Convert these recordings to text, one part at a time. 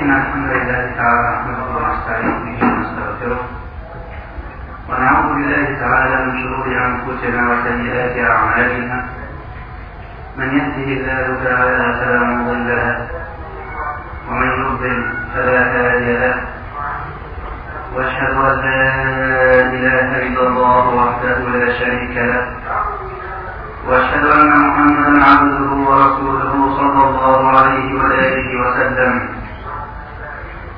إن الحمد لله تعالى نحمده ونستعين به ونستغفره ونعوذ بالله تعالى من شرور أنفسنا وسيئات أعمالنا من يهده الله تعالى فلا مضل له ومن يضلل فلا هادي له واشهد ان لا اله الا الله وحده لا شريك له وأشهد أن محمدا عبده ورسوله صلى الله عليه وآله وسلم.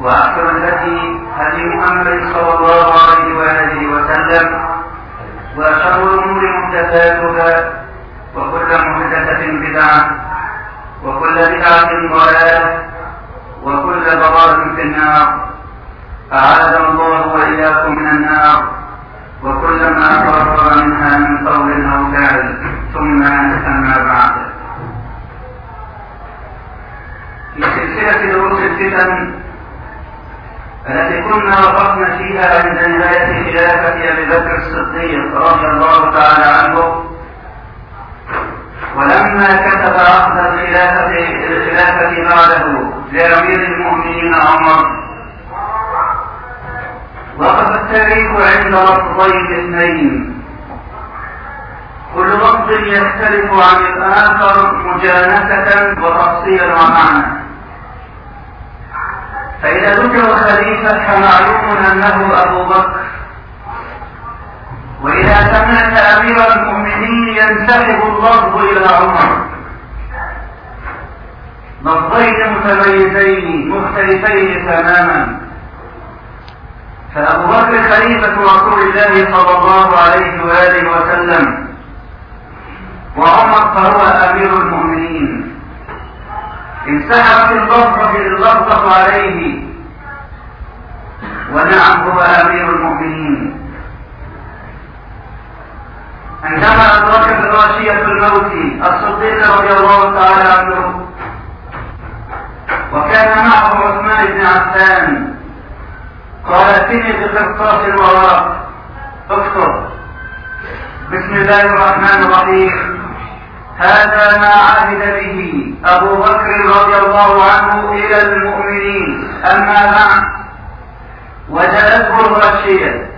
واحسن الهدي هدي محمد صلى الله عليه وآله وسلم وشر الأمور محدثاتها وكل محدثة بدعة وكل بدعة ضلالة وكل ضلالة في النار. أعاذنا الله وإياكم من النار وكل ما فرغ منها من قول أو فعل ثم أما بعد. في سلسلة دروس الفتن التي كنا وقفنا فيها عند نهاية خلافة أبي بكر الصديق رضي الله تعالى عنه. ولما كتب عقد الخلافة الخلافة بعده لأمير المؤمنين عمر. وقف التاريخ عند لفظين اثنين. كل لفظ يختلف عن الآخر مجانسة وتفصيلا ومعنى فإذا ذكر خليفة فمعلوم أنه أبو بكر. وإذا سمعت أمير المؤمنين ينسحب اللفظ إلى عمر. لفظين متميزين مختلفين تماما. فأبو بكر خليفة رسول الله صلى الله عليه وآله وسلم. وعمر فهو أمير المؤمنين. انسحبت اللفظة اللفظة عليه. ونعم هو أمير المؤمنين. عندما أدركت غاشية الموت الصديق رضي الله تعالى عنه وكان معه عثمان بن عفان قال اتني بقرطاس وورق اكتب بسم الله الرحمن الرحيم. هذا ما عهد به أبو بكر رضي الله عنه إلى المؤمنين. أما بعد وجاءته الغشيه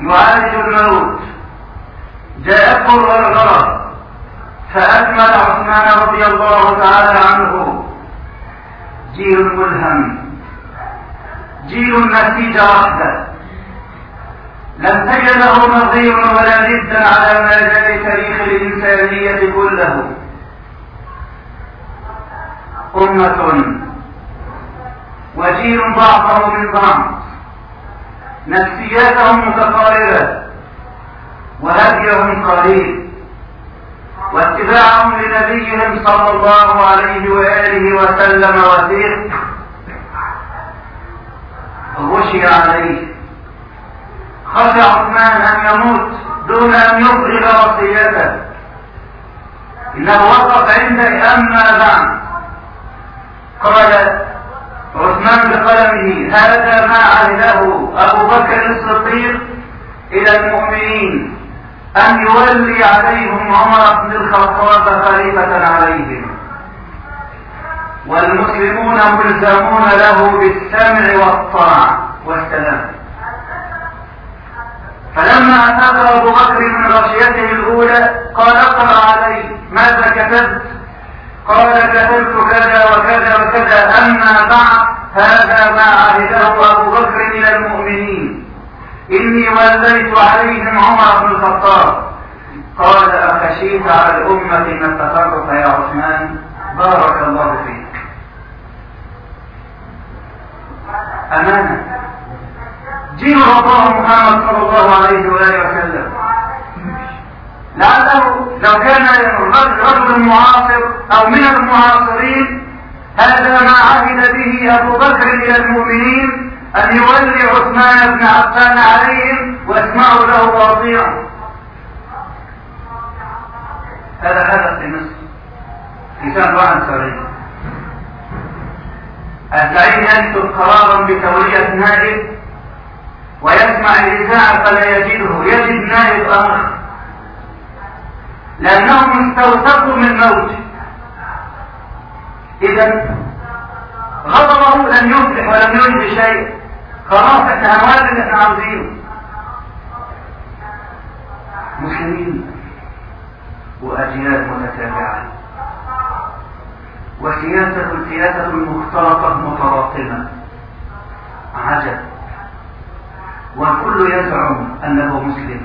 يعالج الموت. جاءته الغرغره فأكمل عثمان رضي الله تعالى عنه. جيل ملهم. جيل نسيج وحده لم تجد له نظير ولا ندا على ما جاء تاريخ الإنسانية كله. أمة. وجيل بعضه من بعض نفسياتهم متقاربة. وهديهم قليل. واتباعهم لنبيهم صلى الله عليه وآله وسلم وثيق غشي عليه. خشى عثمان ان يموت دون أن يفرغ وصيته. إنه وقف عند اما بعد قال عثمان بقلمه هذا ما عهده أبو بكر الصديق إلى المؤمنين أن يولي عليهم عمر بن الخطاب خليفة عليهم. والمسلمون ملزمون له بالسمع والطاعة. والسلام فلما أتاك أبو بكر من غشيته الأولى قال اقرأ علي ماذا كتبت؟ قال كتبت كذا وكذا وكذا أما بعد هذا ما عهده أبو بكر من المؤمنين. إني وليت عليهم عمر بن الخطاب. قال أخشيت على الأمة أن التفرق يا عثمان؟ بارك الله فيك. أمانة. رسول محمد صلى الله عليه وسلم. لعله لو كان رجل معاصر أو من المعاصرين هذا ما عهد به أبو بكر إلى المؤمنين أن يولي عثمان بن عفان عليهم واسمعوا له وأطيعوا. هذا حدث في مصر في سنة 71 الزعيم يكتب قرارا بتولية نائب ويسمع الإذاعة فلا يجده يجد نائب آخر لأنهم استوثقوا من موته إذا غضبه لم يفلح ولم يجد شيء. خلاص إحنا هنوازن اللي إحنا عاوزينه مسلمين وأجيال متتابعة وسياسة سياسة مختلطة متراكمة. عجب. والكل يزعم أنه مسلم.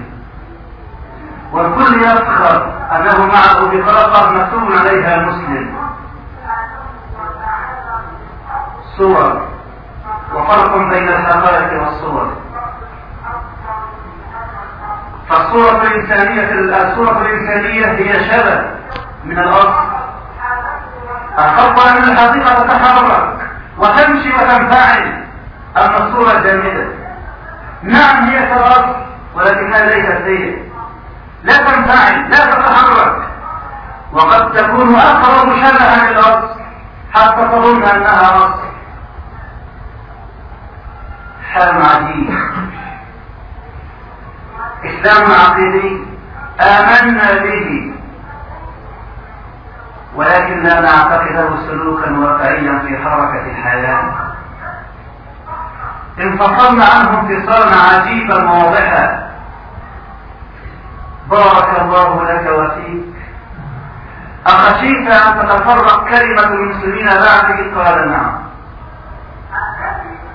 والكل يفخر أنه معه بطاقة مكتوب عليها مسلم صور. وفرق بين الحقائق والصور. فالصورة الإنسانية الصورة الإنسانية هي شبه من الأصل. الحق أن الحقيقة تتحرك وتمشي وتنفعل. أما الصورة جامدة نعم هي كالأصل ولكنها ليست هي لا تنفعل لا تتحرك. وقد تكون أقرب شبها للأصل حتى تظن أنها أصل. حال عجيب. إسلام عقيدي. آمنا به. ولكن لا نعتقده سلوكا واقعيا في حركة الحياة انفصلنا عنه انفصالا عجيبا واضحا. بارك الله لك وفيك. أخشيت أن تتفرق كلمة المسلمين بعدك قال نعم.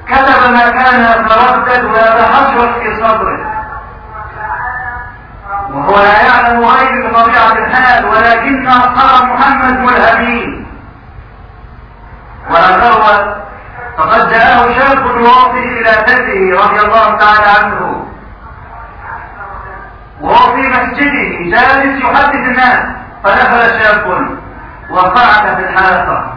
كتب ما كان يتردد ويتحجر في صدره. وهو لا يعلم غير بطبيعة الحال ولكن أصحاب محمد ملهمين. وهذا فقد جاءه شاب واصل إلى تده رضي الله تعالى عنه. وهو في مسجده جالس يحدث الناس فدخل شاب وقعد في الحلقة.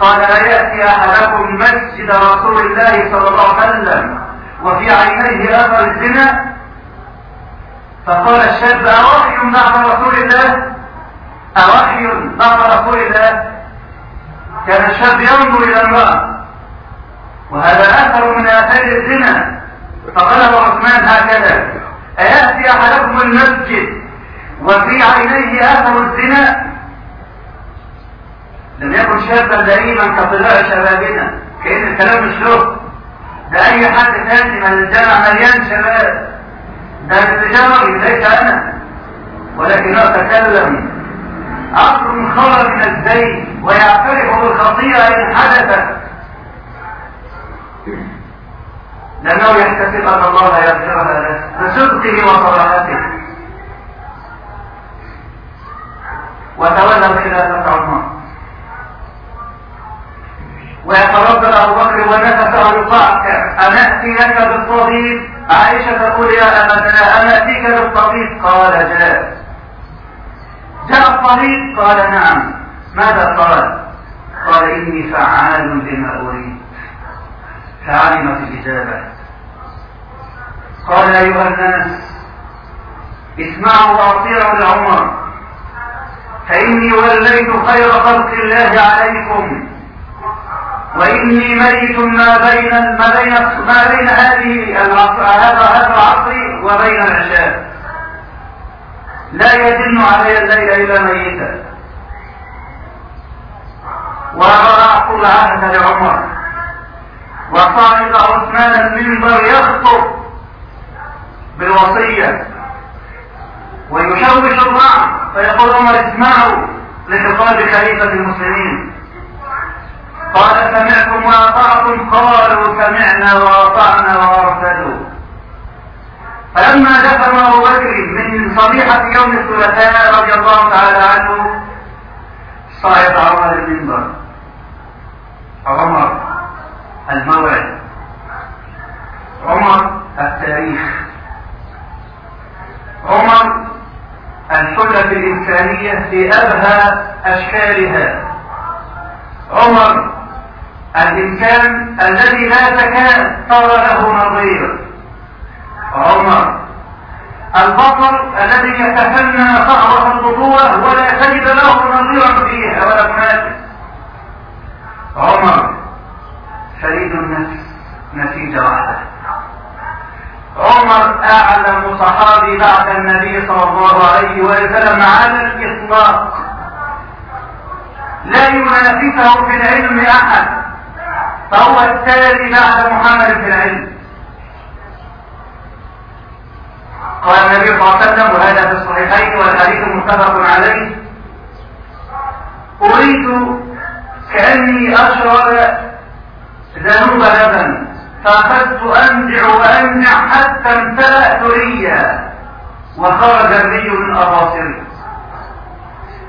قال لا يأتي أحدكم مسجد رسول الله صلى الله عليه وسلم وفي عينيه أثر الزنا؟ فقال الشاب أوحي بعد رسول الله؟ أوحي بعد رسول الله؟ كان الشاب ينظر إلى المرأة. وهذا أثر من آثار الزنا. فقال عثمان هكذا أيأتي أحدكم المسجد وفي عينيه أثر الزنا؟ لم يكن شابا لئيما كطلاع شبابنا كأن الكلام مش له ده أي حد ثاني من الجامع مليان شباب. ده الرجال ليس أنا ولكنه تكلم. عقل خرج من الزيت ويعترف بالخطيئة إن حدثت لأنه يحتسب أن الله يغفرها له بصدقه وصراحته وتولى خلافة عمر ويتردد أبو بكر ونفسه يقعك أنأتي لك بالطبيب؟ عائشة تقول يا أبتنا أنأتيك بالطبيب؟ قال جاء. جاء الطبيب؟ قال نعم. ماذا قال؟ قال إني فعال لما أريد. فعلمت الإجابة قال أيها الناس اسمعوا وأطيعوا لعمر فإني وليت خير خلق الله عليكم وإني ميت ما بين ما بين ما بين هذه العصر هذا هذا العصر وبين العشاء. لا يجن علي الليل إلا ميتا. وأضاعت العهد لعمر. وصعد عثمان المنبر يخطب بالوصية. ويشوش الرعد فيقول عمر اسمعوا لخطاب خليفة المسلمين. قال سمعتم وأطعتم؟ قالوا سمعنا وأطعنا وأرسلوا. فلما دفن أبو بكر من صبيحة يوم الثلاثاء رضي الله تعالى عنه صعد عمر المنبر عمر الموعد عمر التاريخ. عمر الحلة الإنسانية في أبهى أشكالها. عمر الإنسان الذي لا تكاد ترى له نظير. عمر البطل الذي يتفنى صعبة البطولة ولا تجد له نظيرا فيها ولا منافس عمر فريد النفس نتيجة واحدة عمر أعلم صحابي بعد النبي صلى الله عليه وسلم على الإطلاق. لا ينافسه في العلم أحد فهو التالي بعد محمد في العلم. قال النبي صلى الله عليه وسلم وهذا في الصحيحين والحديث متفق عليه أريد كأني أشرب ذنوب لبن فأخذت أنزع وأنزع حتى امتلأت ريا. وخرج الري من أباطري.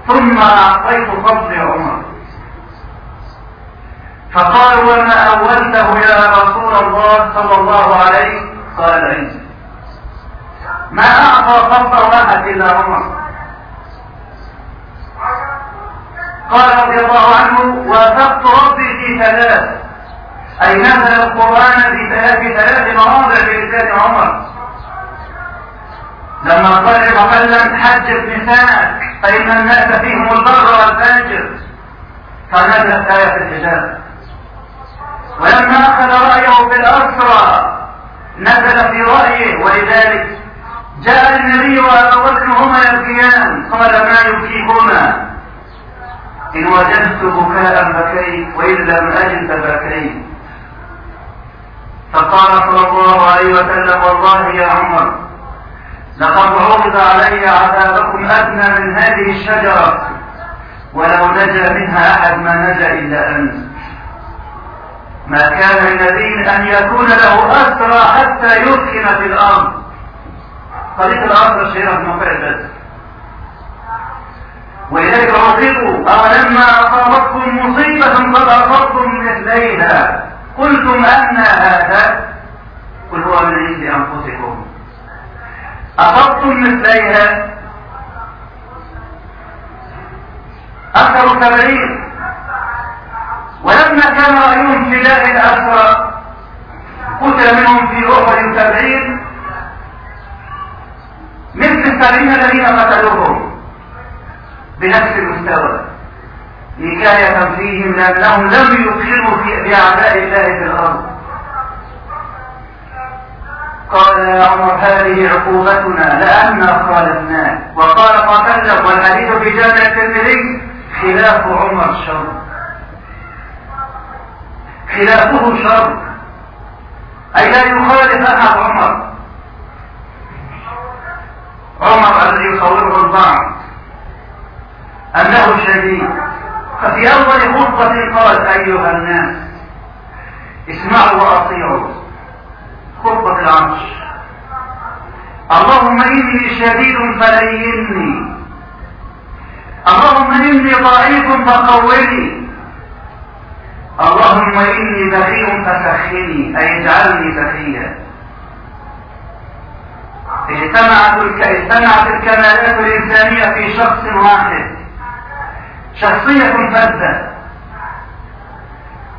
ثم أعطيت فضل عمر. فقال وما أولته يا رسول الله صلى الله عليه قال عندي ما أعطى فضل أحد إلا عمر. قال رضي الله عنه وافقت ربي في ثلاث. أي نزل القرآن في ثلاث ثلاث مواضع بلسان عمر. لما قال وسلم حجب نساءك فإن الناس فيهم البر والفاجر. فنزلت آية الحجاب؟ ولما أخذ رأيه في الأسرى نزل في رأيه ولذلك جاء النبي وأبو بكر هما يبكيان قال ما يبكيكما إن وجدت بكاء بكيت وإن لم أجد بكيت فقال صلى الله عليه وسلم والله يا عمر لقد عرض علي عذابكم أدنى من هذه الشجرة ولو نجا منها أحد ما نجا إلا أنت. ما كان لنبي أن يكون له أسرى حتى يسكن في الأرض. طريق الأرض شيئا موقع بس ولذلك عذبوا أولما أصابتكم مصيبة قد أصبتم مثليها قلتم أن هذا قل هو من عند أنفسكم. أصبتم مثليها؟ أكثر سبعين ولما كان رأيهم في داخل الأسرى قتل منهم في أحد سبعين مثل السبعين الذين قتلوهم بنفس المستوى. نكاية فيهم لأنهم لم يقيموا في بأعداء الله في الأرض. قال يا عمر هذه عقوبتنا لأننا خالفناك وقال قتل والحديث في جامع الترمذي خلاف عمر شر. خلافه شر. أي لا يخالف أحد عمر. عمر الذي يصوره البعض. أنه شديد. ففي أول خطبة قال أيها الناس اسمعوا وأطيعوا. خطبة العرش. اللهم إني شديد فليني اللهم إني ضعيف فقوني اللهم إني بخيل فسخني أي اجعلني سخيا اجتمعت اجتمعت الكمالات الإنسانية في شخص واحد. شخصية فذة.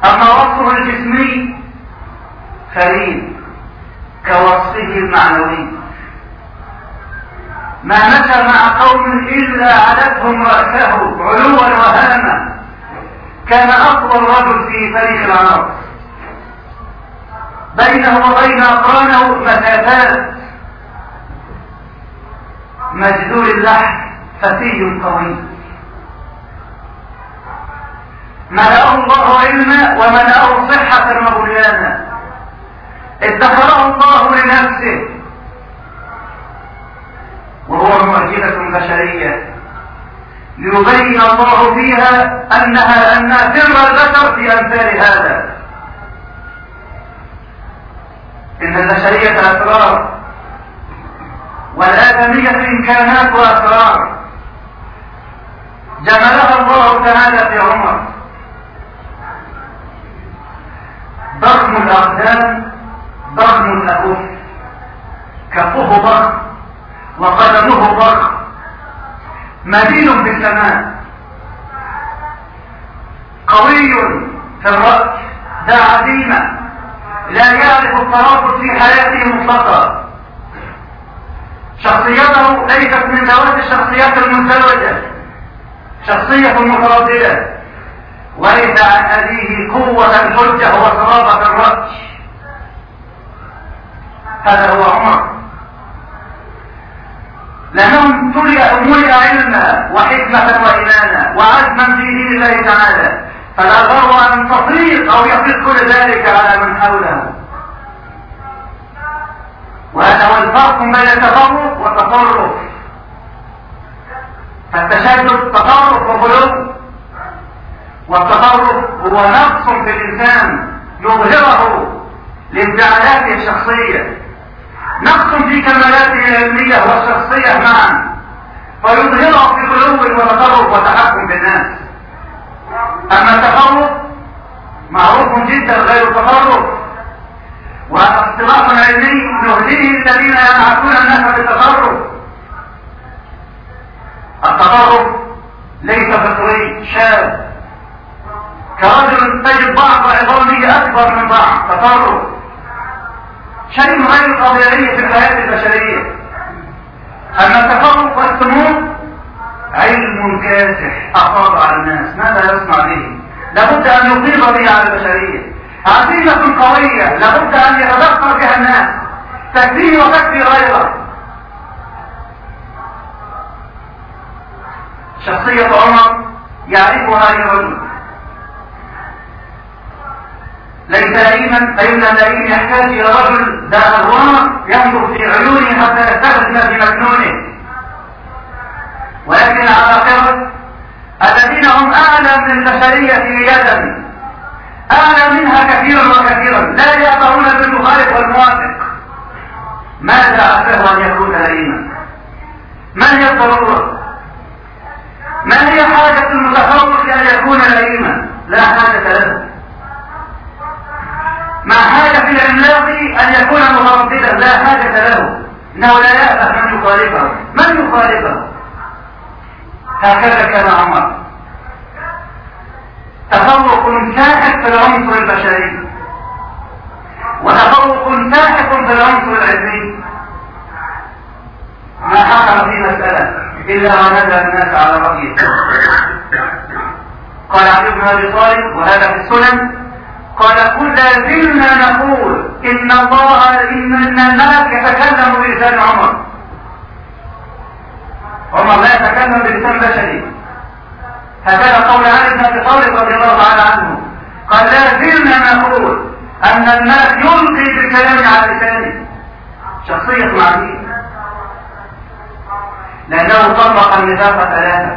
أما وصفه الجسمي فريد كوصفه المعنوي. ما مشى مع قوم إلا علتهم رأسه علوا وهاما. كان أطول رجل في تاريخ العرب. بينه وبين أقرانه مسافات مجدول اللحم فتي قوي ملأه الله علما وملأه صحة وبنيانا ادخره الله لنفسه. وهو معجزة بشرية. ليبين الله فيها أنها أن سر البشر في أمثال هذا. إن البشرية أسرار والآدمية إمكانات وأسرار. جملها الله تعالى في عمر. ضخم الأقدام ضخم الأكف كفه ضخم وقدمه ضخم. مدين في السماء. قوي في الرأس. ذا عزيمة. لا يعرف الترابط في حياته مطلقا شخصيته ليست من ذوات الشخصيات المزدوجة. شخصية مترددة. ورث عن أبيه قوة الحجة وصلابة الرأي هذا هو عمر. لأنهم ملئ علما وحكمة وإيمانا وعزما في دين الله تعالى فلا ضر أن تطيق أو يطيق كل ذلك على من حوله. وهذا هو الفرق بين التفرق والتطرف فالتشدد تطرف وغلو والتطرف هو نقص في الإنسان يظهره لانفعالاته الشخصية. نقص في كمالاته العلمية والشخصية معا فيظهره في غلو وتطرف وتحكم بالناس أما التفرق معروف جدا غير التفرق واصطلاح علمي يهديه الذين يبعثون الناس بالتفرق التفرق ليس فطري شاب كرجل تجد بعض عظامه أكبر من بعض. تفرق. شيء غير طبيعي في الحياة البشرية. أما التفرق والسموم علم كاسح أفاض على الناس. ماذا يصنع به؟ لابد أن يطيب به على البشرية. عزيمة قوية لابد أن يتذكر بها الناس. تكفيه وتكفي غيره شخصية عمر يعرفها الرجل. ليس لئيما فإن اللئيم يحتاج إلى رجل ذا أغوار ينظر في عيونه حتى يستخدم في مكنونه ولكن العباقرة الذين هم أعلى من البشرية يدا أعلى منها كثيرا وكثيرا لا يأبهون بالمخالف والموافق. ماذا عساه أن يكون لئيما ما هي الضرورة؟ ما هي حاجة المتفوق أن يكون لئيما لا حاجة له ما حاجة في العملاق أن يكون مترددا لا حاجة له. إنه لا يأبه من يخالفه. من يخالفه؟ هكذا كان عمر. تفوق ساحق في العنصر البشري. وتفوق ساحق في العنصر العلمي. ما حصل في مسألة إلا وندى الناس على رأيه. قال علي بن أبي طالب وهذا في السنن. قال كل زلنا نقول إن الله إن الملك يتكلم بلسان عمر. عمر لا يتكلم بلسان بشري. هكذا قول علي بن أبي طالب رضي الله تعالى عنه. قال لا زلنا نقول أن الملك يلقي بالكلام على لسانه. شخصية عجيبة لأنه طبق النفاق ثلاثة.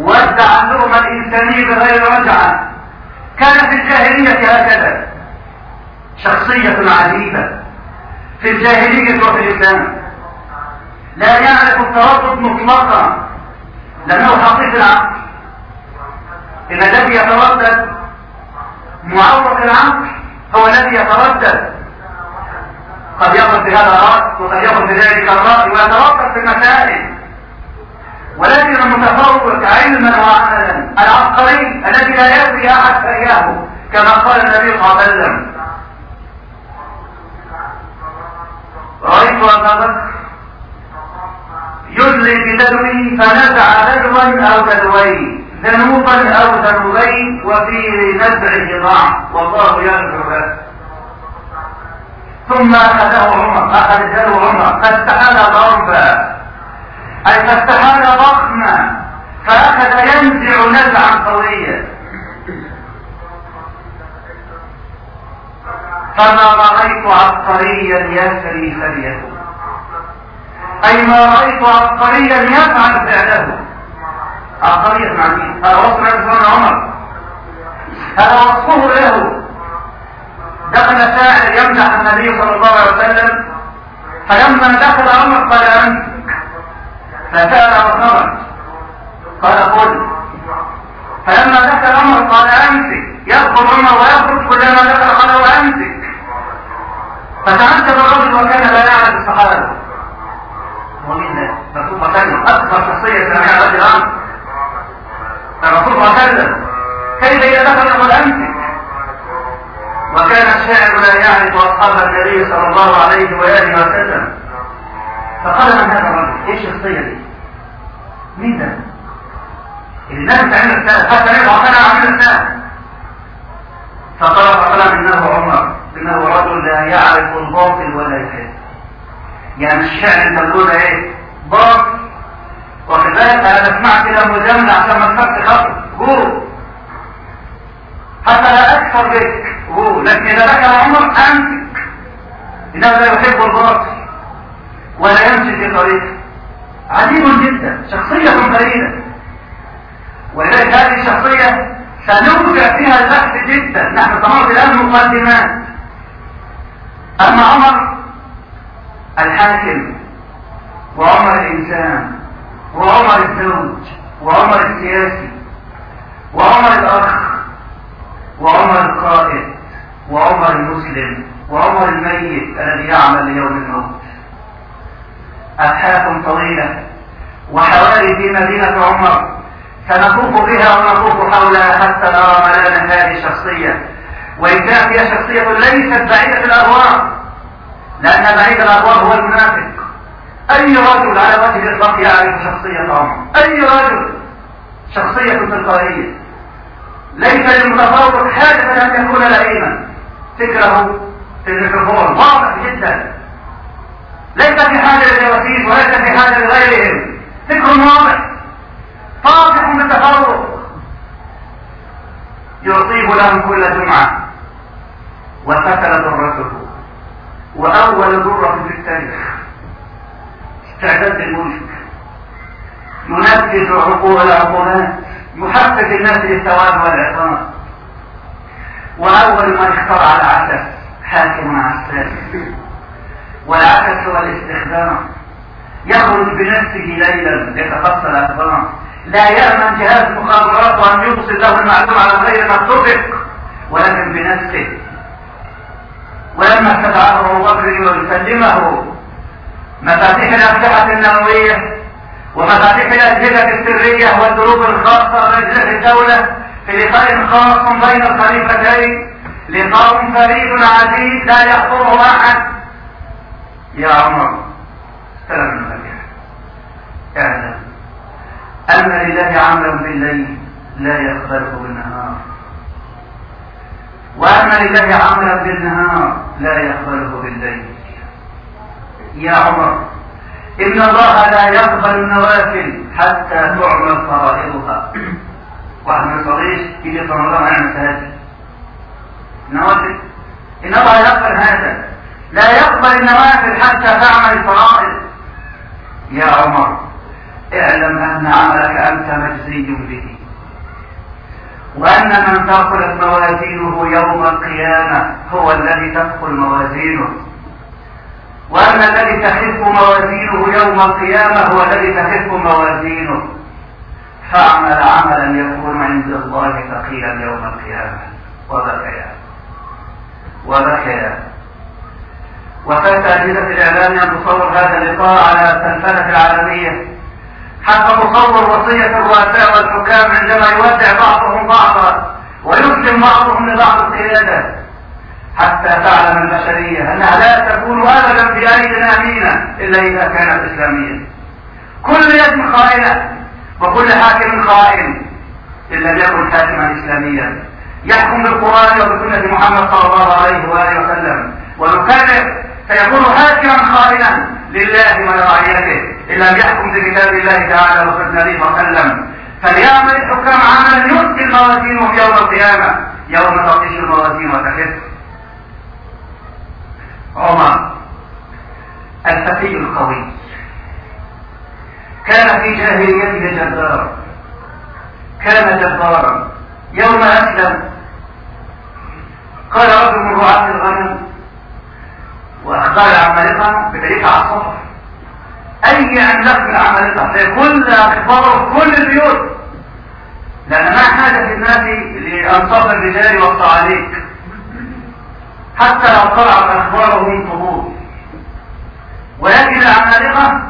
وزع اللقمة الإنسانية بغير رجعة. كان في الجاهلية هكذا شخصية عجيبة. في الجاهلية وفي الإسلام. لا يعرف التردد مطلقا. لأنه حقيق العقل. إن الذي يتردد معوق العقل هو الذي يتردد. قد يقف في هذا الرأس وقد يقف في ذلك الرأس ويتردد في المسائل. ولكن المتفوق علما وعملا العبقري الذي لا يدري أحد اياه كما قال النبي صلى الله عليه وسلم. رأيت ابا بكر يدلي بدلوي فنزع دلوا أو دلوين ذنوبا أو ذنوبين وفي نزعه ضعف والله يغفر له ثم أخذه عمر أخذ عمر فاستحال ضربا. أي فاستحال ضخما فأخذ ينزع نزعا قويا. فما رأيت عبقريا يسري سريه أي ما رأيت عبقريا يفعل فعله. عبقرية مع مين هذا وصف نفسه عمر. هذا وصفه له. دخل سائل يمدح النبي صلى الله عليه وسلم. فلما دخل عمر قال أنت. فسأل عمر. قال قل. فلما دخل عمر قال أمسك. يدخل عمر ويخرج كلما دخل قال وامسك فتعجب الرجل وكان لا يعرف الصحابه ومن الرسول صلى الله عليه وسلم اكبر شخصية سمعها رجل الامر الرسول صلى الله عليه وسلم كيف إذا دخل قال أمسك؟ وكان الشاعر لا يعرف أصحاب النبي صلى الله عليه وآله وسلم. فقال من هذا الرجل؟ إيش الشخصيه دي؟ مين ده؟ الناس تعمل السهل حتى يضع أنا عامل السهل فقال فقال إنه عمر. إنه رجل لا يعرف الباطل ولا يحب يعني الشعر أنت تقول إيه؟ باطل. بالك أنا بسمع كده مجامله عشان ما تفكر خطر قول حتى لا أكثر بك. قول لكن إذا ذكر عمر امسك إنه لا يحب الباطل. ولا يمشي في طريقه عجيب جدا شخصية فريده ولذلك هذه الشخصية سنوجع فيها البحث جدا. نحن طمرت الآن مقدمات. أما عمر الحاكم وعمر الإنسان وعمر الزوج وعمر السياسي وعمر الأخ وعمر القائد وعمر المسلم وعمر الميت الذي يعمل ليوم الموت. أبحاث طويلة وحوالي في مدينة عمر سنطوف بها ونطوف حولها حتى نرى ملامح هذه الشخصية وإن كانت هي شخصية ليست بعيدة الأرواح لأن بعيد الأرواح هو المنافق. أي رجل على وجه الإطلاق يعرف شخصية عمر؟ أي رجل؟ شخصية تلقائية. ليس للمتفوق حاجة أن يكون لئيما. فكره في الميكروفون واضح جدا. ليس في حاجة للجواسيس وليس في حاجة لغيرهم. فكر واضح. فاضح بالتفوق يصيب لهم كل جمعة. وفتل ذرته وأول ذرة في التاريخ. استعداد الملك ينفذ عقول العقولات. يحفز الناس للثواب والعقاب وأول من اخترع العسل حاكم عساس والعسل هو الاستخدام. يخرج بنفسه ليلا يتقصى الأخبار لا يأمن جهاز مخابرات أن يوصل له المعلومة على غير ما اتفق. ولكن بنفسه. ولما استدعاه أبو بكر ويسلمه مفاتيح الأسلحة النووية ومفاتيح الأجهزة السرية والدروب الخاصة بأجهزة الدولة في لقاء خاص بين الخليفتين لقاء فريد عزيز لا يحضره أحد. يا عمر استلم المفاتيح اعلم أن لله عملا بالليل لا يقبله بالنهار. وأن لله عملا بالنهار لا يقبله بالليل. يا عمر إن الله لا يقبل النوافل حتى تعمل فرائضها. واحد من الصغير يجي في رمضان المساجد النوافل إن الله يقبل هذا. لا يقبل النوافل حتى تعمل الفرائض. يا عمر اعلم أن عملك أنت مجزي به. وأن من ثقلت موازينه يوم القيامة هو الذي تثقل موازينه. وأن الذي تخف موازينه يوم القيامة هو الذي تخف موازينه. فاعمل عملا يكون عند الله ثقيلا يوم القيامة. وبكيا وبكيا وفات أجهزة الإعلام أن تصور هذا اللقاء على التلفزة العالمية. حتى تصور وصية الرؤساء والحكام عندما يودع بعضهم بعضا ويسلم بعضهم لبعض القيادة حتى تعلم البشرية أنها لا تكون أبدا في أيد أمينة إلا إذا كانت إسلامية. كل يد خائنة وكل حاكم خائن إن لم يكن حاكما إسلاميا. يحكم بالقرآن وبسنة محمد صلى الله عليه وآله وسلم. ولو كان سيكون حاكما خائنا لله ولرعيته إن لم يحكم بكتاب الله تعالى وسنة النبي صلى الله عليه وسلم. فليعمل الحكام عملا يثقل موازينهم يوم القيامة. يوم تطيش الموازين وتخف عمر الفتي القوي. كان في جاهليته جبار كان جبارا. يوم أسلم قال رجل من رعاة الغنم وأخبار العمالقة بتاريخ على الصفر أي عملاق من العمالقة في كل أخباره في كل البيوت. لأن ما حاجة في الناس لأنصاف الرجال والصعاليك حتى لو طلعت أخبارهم فضول ولكن العمالقة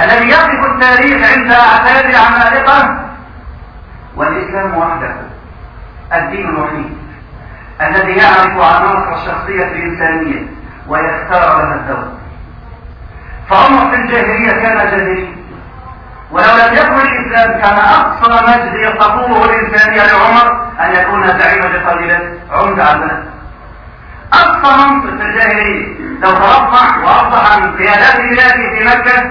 الذي يقف التاريخ عند أعتاد العمالقة والإسلام وحده. الدين الوحيد. الذي يعرف عناصر الشخصية الإنسانية. ويختار لها الدور فعمر في الجاهلية كان جاهليا ولو لم يكن الإسلام كان أقصى مجد يستطوعه الإنسانية لعمر أن يكون زعيما لقبيلة عمد عبد أقصى منصب في الجاهلية لو ترفع وأصبح عن قيادات بلاده في مكة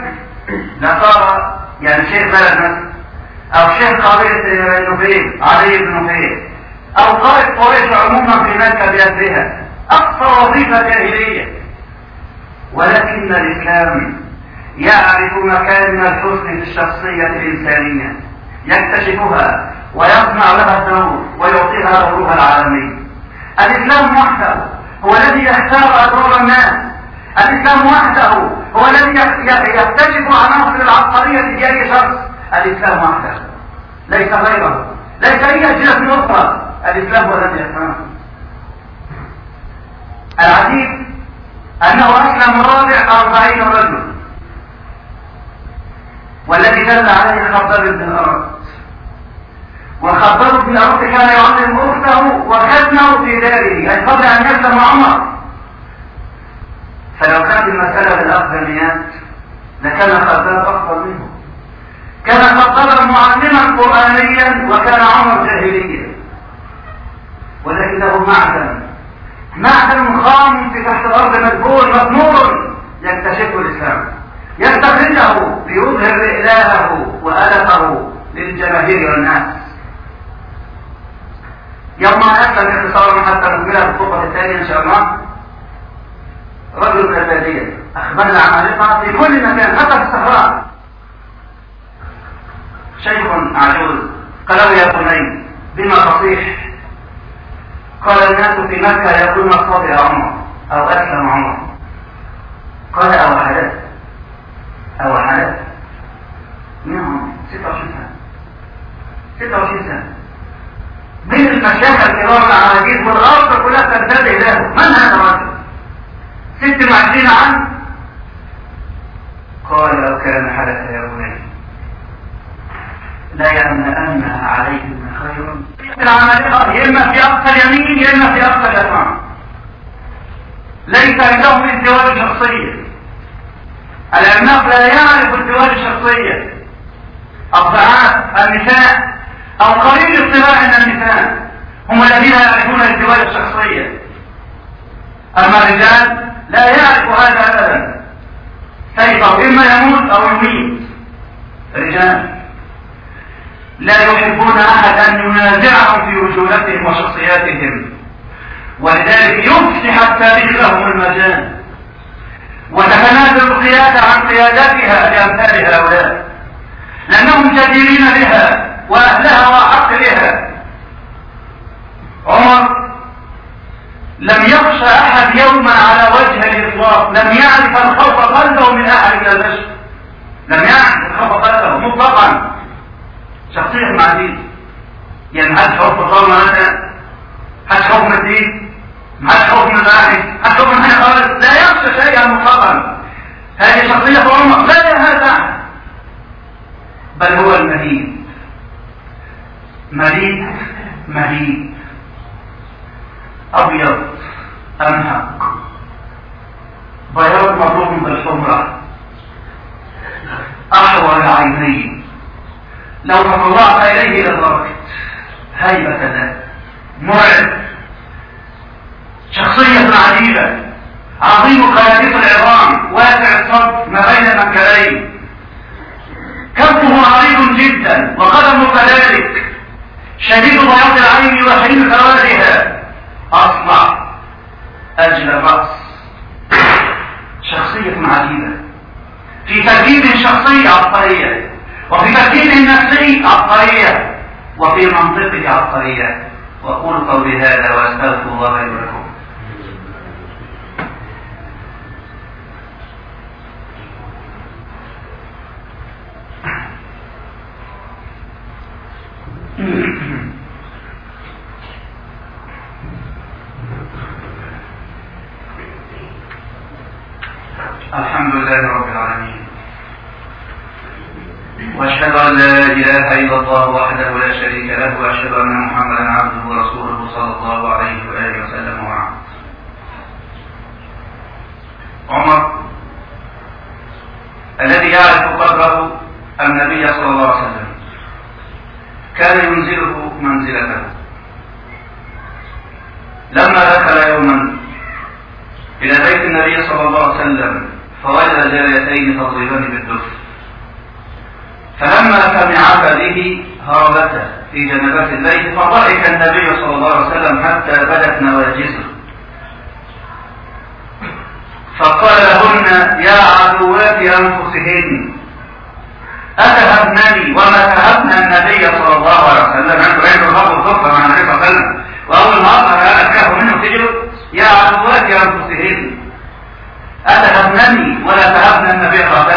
لصار يعني شيخ بلد مكة أو شيخ قبيلة نفيل علي بن نفيل أو قائد قريش عموما في مكة بأسرها أقصى وظيفة جاهلية. ولكن الإسلام يعرف مكان الحسن في الشخصية الإنسانية. يكتشفها ويصنع لها الدور ويعطيها دورها العالمي الإسلام وحده هو الذي يختار أدوار الناس. الإسلام وحده هو الذي يكتشف عناصر العبقرية في أي شخص. الإسلام وحده. ليس غيره. ليس أي أجهزة أخرى الإسلام هو الذي يفهمه العجيب أنه أسلم رابع أربعين رجل والذي دل عليه خباب بن الأرض وخباب بن الأرض كان يعلم أخته وختمه في داره أي قبل أن يسلم عمر. فلو كانت المسألة بالأفضليات لكان خباب أفضل منه. كان خبابا معلما قرآنيا وكان عمر جاهليا. ولكنه معدن معدن خام في تحت الأرض مدبول مضمور يكتشفه الإسلام. يستخرجه ليظهر إلهه وألفه للجماهير والناس. يوم أسلم اختصارا حتى نكملها في الخطبة الثانية إن شاء الله رجل من البادية أخبرنا العمالقة في كل مكان حتى في الصحراء. شيخ عجوز قالوا يا بني بما تصيح قال الناس في مكة يقولون صبر عمر أو أسلم عمر. قال أو حدث. أو حدث. نعم 26 سنة. 26 سنة. من المشايخ الكرام العواجيز والأرض كلها تمتد إليه من هذا الرجل؟ 26 عام؟ قال لو كان حدث يا بني. لا يمنأنها عليهم خير. العملية يا إما في أقصى اليمين يا إما في أقصى اليسار ليس عندهم ازدواج شخصية. الأعناق لا يعرف ازدواج الشخصية الضعاف النساء أو قليل الصراع من النساء هم الذين يعرفون ازدواج الشخصية أما الرجال لا يعرف هذا أبدا. سيفه إما يموت أو يميت. رجال. لا يحبون أحد أن ينازعهم في وجودتهم وشخصياتهم. ولذلك يفتح التاريخ لهم المجال. وتتنازل القيادة عن قيادتها لأمثال هؤلاء. لأنهم جديرين بها وأهلها وأحق بها عمر لم يخشى أحد يوما على وجه الإطلاق. لم يعرف الخوف قلبه من أحد من البشر لم يعرف الخوف قلبه مطلقا. شخصية عزيز يعني هل خوف الظلم مثلا هل من الدين هل من الواحد هل خوف من حاجة خالص لا يخشى شيئا مطلقا. هذه شخصية عمر لا هذا. بل هو المهيب. مليء مليء أبيض. أمهق بياض مضروب بالحمرة أحور عينيه لو تطلعت إليه لدرجة هيبة ذات مرعب شخصية عجيبة عظيم قيادة العظام واسع الصدر ما بين المنكبين كفه عريض جدا وقدمه كذلك. شديد بياض العين وحين سوادها اصلع أجل الرأس. شخصية عجيبة. في تركيب شخصي عبقرية. وفي تركيب نفسي عبقرية وفي منطقه عبقرية وأقول قولي هذا وأستغفر الله لي الحمد لله رب العالمين واشهد ان لا اله الا الله وحده لا شريك له وأشهد أن محمدا عبده ورسوله صلى الله عليه وآله وسلم وبعد. عمر الذي يعرف قدره النبي صلى الله عليه وسلم كان ينزله منزلته. لما دخل يوما إلى بيت النبي صلى الله عليه وسلم فوجد جاريتين تضربان بالدف. فلما سمعتا به هربتا في جنبات البيت فضحك النبي صلى الله عليه وسلم حتى بدت نواجسه فقال لهن يا عدوات أنفسهن أتهبنني وما تهبنا النبي صلى الله عليه وسلم. عنده عنده الرب الكفر مع النبي صلى الله عليه وسلم وأول ما اظهر كره منه تجروا يا عدوات أنفسهن. أتهبنني ولا تهبنا النبي صلى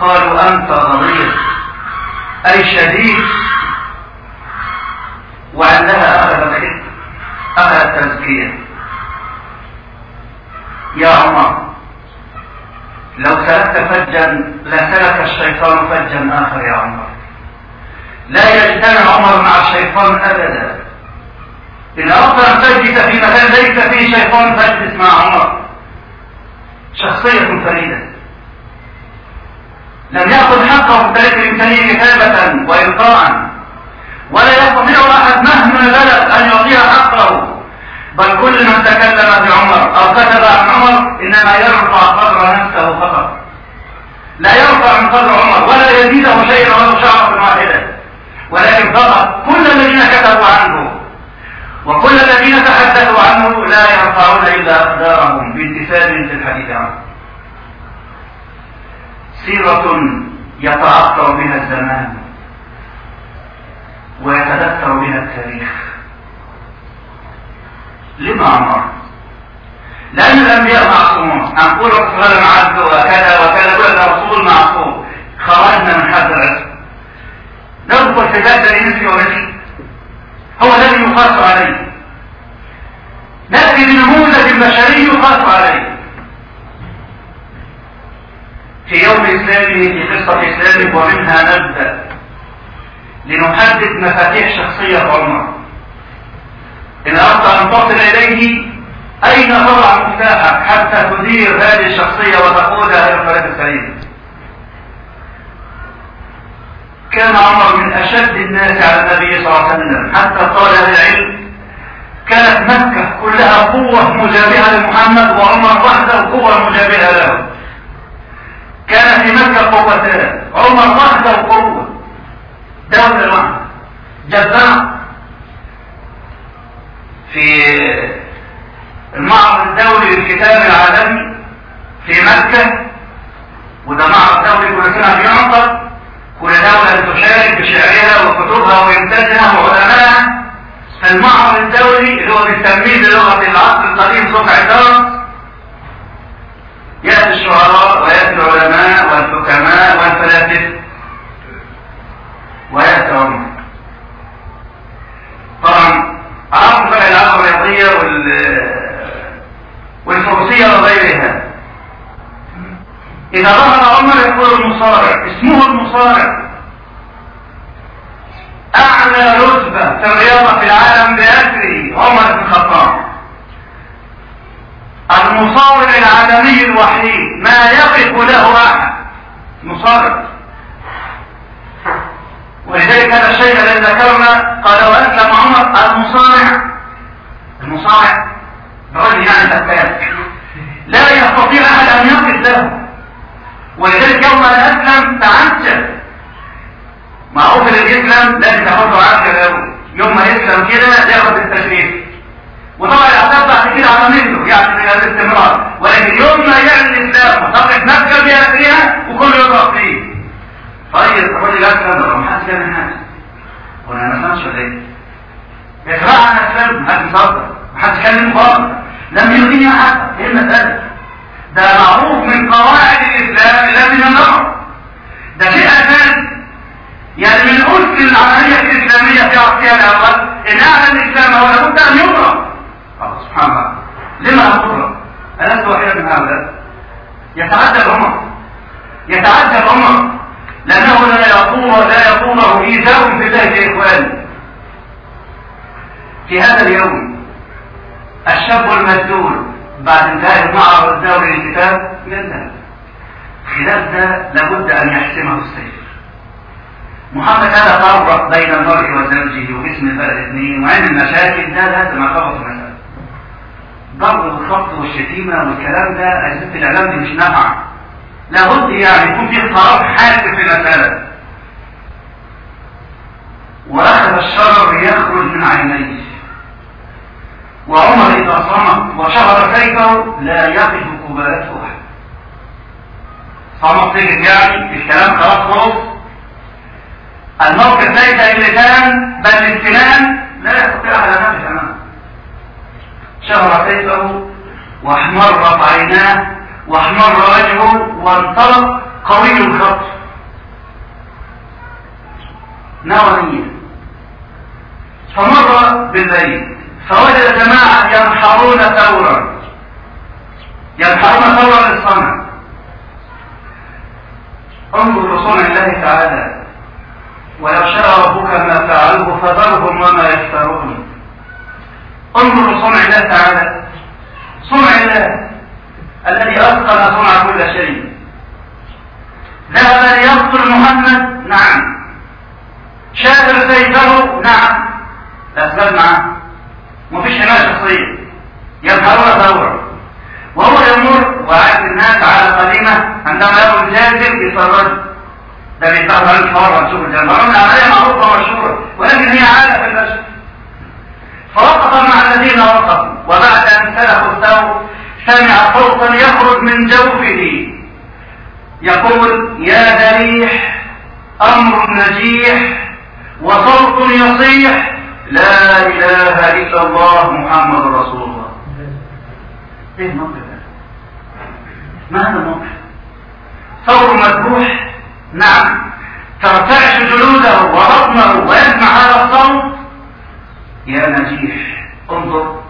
قالوا أنت ضرير أي شديد. وعندها أخذت أخذت تزكية يا عمر لو سلكت فجا لسلك الشيطان فجا آخر يا عمر. لا يجتمع عمر مع الشيطان أبدا. إن أردت أن تجلس في مكان ليس فيه شيطان فاجلس مع عمر. شخصية فريدة. لم يأخذ حقه في تاريخ الإنسانية كتابة وإلقاء ولا يستطيع أحد مهما بلغ أن يعطيها حقه. بل كل من تكلم في عمر أو كتب عن عمر إنما يرفع قدر نفسه فقط. لا يرفع من قدر عمر ولا يزيده شيئا ولو شعرة واحدة. ولكن فقط كل الذين كتبوا عنه وكل الذين تحدثوا عنه لا يرفعون إلا أقدارهم بانتساب في الحديث. عنه سيرة يتعطر بها الزمان ويتذكر بها التاريخ. لما عمر لأن الأنبياء معصومون نقول الرسول عبد وكذا وكذا كل الرسول معصوم خرجنا من هذا العصر ندخل في ذات الإنس هو الذي يقاس عليه. نأتي بنموذج بشري يقاس عليه. في يوم إسلامه في قصة إسلامه ومنها نبدأ. لنحدد مفاتيح شخصية عمر إن أردت أن تصل إليه أين تضع مفتاحك حتى تدير هذه الشخصية وتقودها إلى الطريق السليم؟ كان عمر من أشد الناس على النبي صلى الله عليه وسلم. حتى قال العلم كانت مكة كلها قوة مجابهة لمحمد وعمر وحده قوة مجابهة له. كان في مكة قوتان عمر وحده قوة. دولة واحدة. جبار في المعرض الدولي للكتاب العالمي في مكة وده معرض دولي كل سنة بيعقد كل دولة تشارك بشعرها وكتبها وإنتاجها وعلمائها المعرض الدولي اللي هو بيسميه بلغة العصر القديم صوت عطار يأتي الشعراء ويأتي العلماء والحكماء والفلاسفة. ويأتي عمر طبعا عرفت بقى الألعاب الرياضية وال وغيرها. إذا ظهر عمر يقول المصارع اسمه المصارع. أعلى رتبة في الرياضة في العالم بأسره عمر بن الخطاب. المصارع العالمي الوحيد ما يقف له أحد. مصارع. ولذلك هذا الشيء الذي ذكرنا قال وأسلم عمر المصارع. المصارع الرجل يعني فتاك لا يستطيع أحد أن يقف له. ولذلك يوم أن أسلم تعجب معروف ان الاسلام لازم تاخده عافيه الأول يوم ما يسلم كده ياخد التشريف وطبعا الاحداث بعد كده على منه يعني من الاستمرار. ولكن يوم ما يعلن الإسلام وطبعا مكه بيها فيها وكل يضرب فيه طيب الرجل اسلم ولا ما حدش يعمل حاجة وأنا ما فهمش ولا إيه؟ يا جماعة أنا اسلام محدش مصدق محدش كلمه خالص. لم يؤذيني أحد. إيه المسألة؟ ده معروف من قواعد الإسلام الذي ينظر ده شيء اساسي يعني من أسس العملية الإسلامية في عصرها الأول إن أعلى الإسلام هو لابد أن يضرب الله سبحان الله لما تضرب؟ ألست واحدا من هؤلاء؟ يتعجب عمر يتعجب عمر لأنه لا يقوم ولا يقومه إيذاء في الله لإخوانه في هذا اليوم الشاب المسؤول بعد انتهاء المعرض الدولي للكتاب يذهب خلاف ده لابد أن يحسمه السيف محمد هذا فرق بين المرء وزوجه واسم البلد اثنين وعند المشاكل ده لازم اخلص المسألة ضرب الخط والشتيمة والكلام ده أجهزة الإعلام دي مش نافعة. لابد يعني يكون في قرار حاسم في المسألة. وأخذ الشرر يخرج من عينيه. وعمر إذا صمت وشهر سيفه لا يقف قبالته أحد. صمت سكت يعني الكلام خلاص خلص الموقف ليس اللسان بل الامتنان لا يستطيع على نفسه أمامه. شهر سيفه واحمرت عيناه واحمر وجهه وانطلق قوي الخط. نوى فمر بالبيت فوجد جماعة ينحرون ثورا. ينحرون ثورا للصنم انظر لصنع الله تعالى. ولو شاء ربك ما فعلوه فذرهم وما يفترون. انظر لصنع الله تعالى. صنع الله الذي أتقن صنع كل شيء. ذهب ليقتل محمد نعم. شاهر سيفه نعم. الاسباب معه. مفيش حماية شخصية. يظهرون ثورا وهو يمر وعاد الناس على قديمه عندما يروا الجاذب يتفرج ده بيتفرج على الحوار هنشوف الجنة. رغم العملية معروفة ومشهورة. ولكن هي عادة في البشر. فوقف مع الذين وقفوا. وبعد أن سلخوا الثور سمع صوتا يخرج من جوفه. يقول يا ذريح أمر نجيح وصوت يصيح. لا إله إلا الله محمد رسول الله. إيه الموقف ده؟ ما هذا الموقف ثور مذبوح نعم. ترتعش جلوده وبطنه ويسمع هذا الصوت. يا نجيح انظر.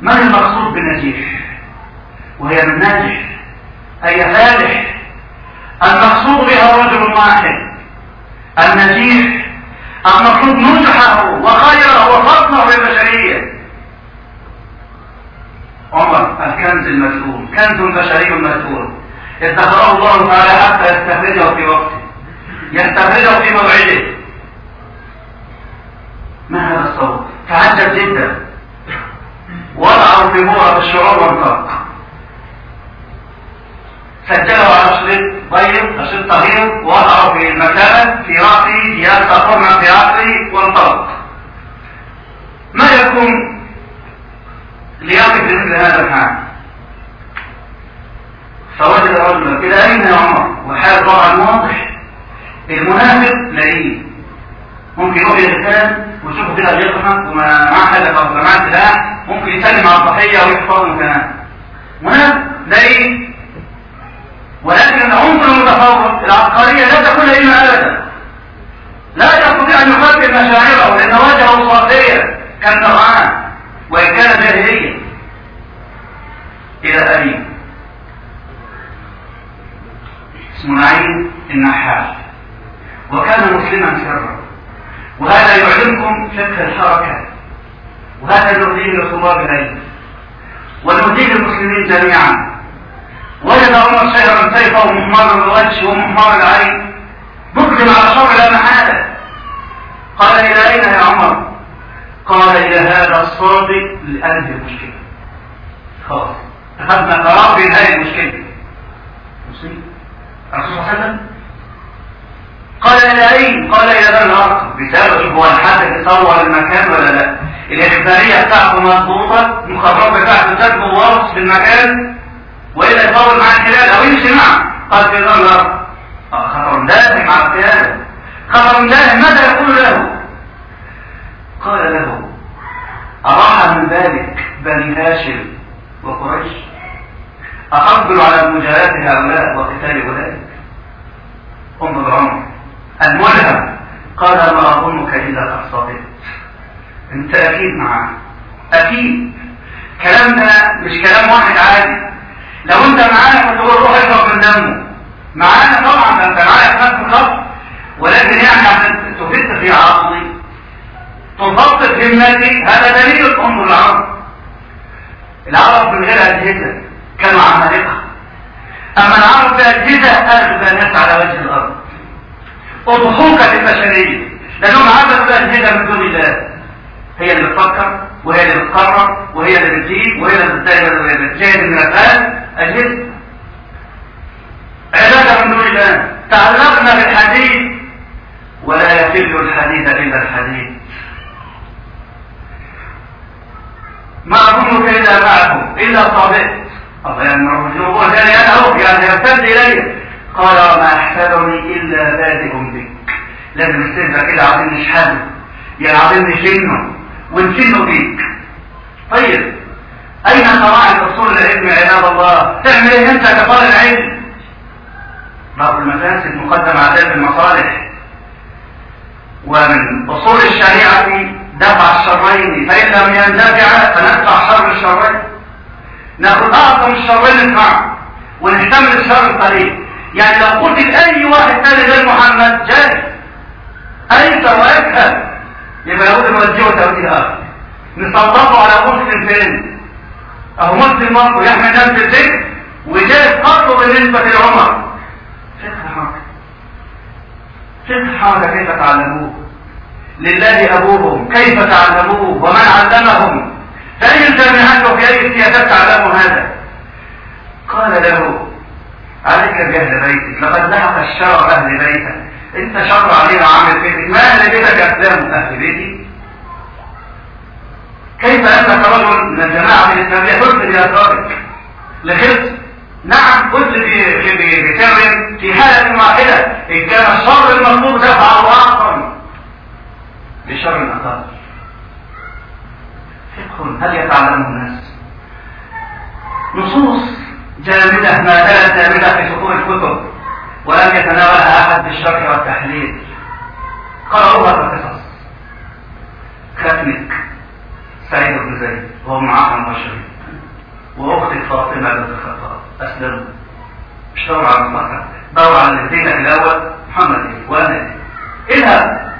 من المقصود بالنجيح وهي من ناجح أي فالح. المقصود بها رجل واحد. النجيح المقصود نجحه وخيره وفضله للبشرية عمر الكنز المدفون كنز بشري مدفون ادخره الله تعالى حتى يستخرجه في وقته. يستخرجه في موعده. ما هذا الصوت تعجب جدا. وضعه في بورة الشعور وانطلق سجله على شريط طيب شريط طهير وضعه في المكان في رأسي يستقر في عقلي وانطلق. ما يكون ليقف مثل هذا الحال؟ فوجد رجلا كده أين يا عمر؟ وحال طبعا واضح المنافق لئيم. ممكن يروح الإنسان ويشوفه كده بيضحك وما حاجة خالص معاه سلاح ممكن يسلم على الضحية ويحفظه كمان منافق لئيم. ولكن العنصر المتفوق العبقرية لا تكون لئيمه ابدا. لا يستطيع أن يخفف مشاعره لأن وجهه صافيه كالنرعان وإن كان جاهليا. إلى ابيه اسمه نعيم النحاس وكان مسلما سرا. وهذا يعلمكم فقه الحركة. وهذا نهديه لطلاب العلم ونهديه للمسلمين جميعا. وجد عمر شهرا سيفه محمر الوجه ومحمر العين مقدم على شر لا محالة. قال إلى أين يا عمر؟ قال إلى هذا الصادق لأنهي المشكلة. خلاص اتخذنا قرار بإنهاء المشكلة. مصيبة الرسول صلى الله عليه وسلم قال إلى أين؟ قال إلى بني الأرض. بسبب هو الحدث تصور المكان ولا لا؟ الاخباريه بتاعته مضبوطة المخابرات بتاعته تثبت وارث في المكان. والا يطول مع الخلال أو يمشي معه قال في بني الأرض خطر داهم على القياده خطر داهم ماذا يقول له؟ قال له أراح من ذلك بني هاشم وقريش؟ أقبل على مجالاة هؤلاء وقتال أولئك انظر عمر الملهم قال ما أظنك إلا صدقت أنت أكيد معاه أكيد. كلام ده مش كلام واحد عادي. لو أنت معانا كنت تقول روح اشرب من دمه. معانا طبعا ده أنت معايا في نفس الخط ولكن يعني عشان تفت في عقلي تفضل همتي هذا دليل انظر العرب العرب من غير أجهزة كانوا عمالقة. أما العرب بأجهزة أغبى ناس على وجه الأرض. أضحوكة البشرية لأنهم عبدوا الأجهزة من دون الله. هي اللي بتفكر وهي اللي بتقرر وهي اللي بتجيب وهي اللي بتداير وهي اللي بتجاهد الملفات أجهزة عبادة من دون الله. تعلقنا بالحديث ولا يفل الحديث إلا الحديث. ما أظنك إلا معه إلا صادق الله يقول يعني أنا أهو يعني يرتد إلي قال ما أحسبني إلا بادئ بك لازم السنة كده عايزين نشهده يعني عايزين نشنه ونشنه بيك طيب. أين قواعد أصول العلم عباد الله؟ تعمل إيه أنت كطالب علم؟ بعض المفاسد مقدم على ذات المصالح. ومن أصول الشريعة دفع الشرين فإن لم يندفع فندفع شر الشرين. ناخد أعظم الشرين ندفع؟ ونحتمل الشر القليل يعني لو قلت لأي واحد تاني غير محمد جاهز أيسر وأسهل يبقى لابد نوجهه توجيه آخر نسلطه على مسلم فين؟ أهو مسلم مصر يحمل نفس الذكر وجاهز قتله بالنسبة لعمر فقه حركة فقه حركة كيف تعلموه؟ لله أبوهم كيف تعلموه؟ ومن علمهم؟ فأي الجامعات وفي أي السياسات تعلموا هذا؟ قال له عليك بأهل بيتك لقد لحق الشرع أهل بيتك. انت شر علينا عامل بيتك. ما أهل بيتك أسلام أهل بيتي. كيف أنك رجل من الجماعة الإسلامية قلت لأسرارك لخلت نعم قلت بسر في حالة واحدة إن كان الشر المطلوب دفعه أعظم بشر الأقل فقه هل يتعلمه الناس؟ نصوص جامدة ما زالت جامدة في سطور الكتب ولم يتناولها أحد بالشرح والتحليل. قرأوها في القصص. ختمك. سعيد بن زيد وهو معاهم مبشرين وأختك فاطمة بنت الخطاب أسلموا. مش دور على المصلحة دور على الاثنين الأول محمد وأنا اذهب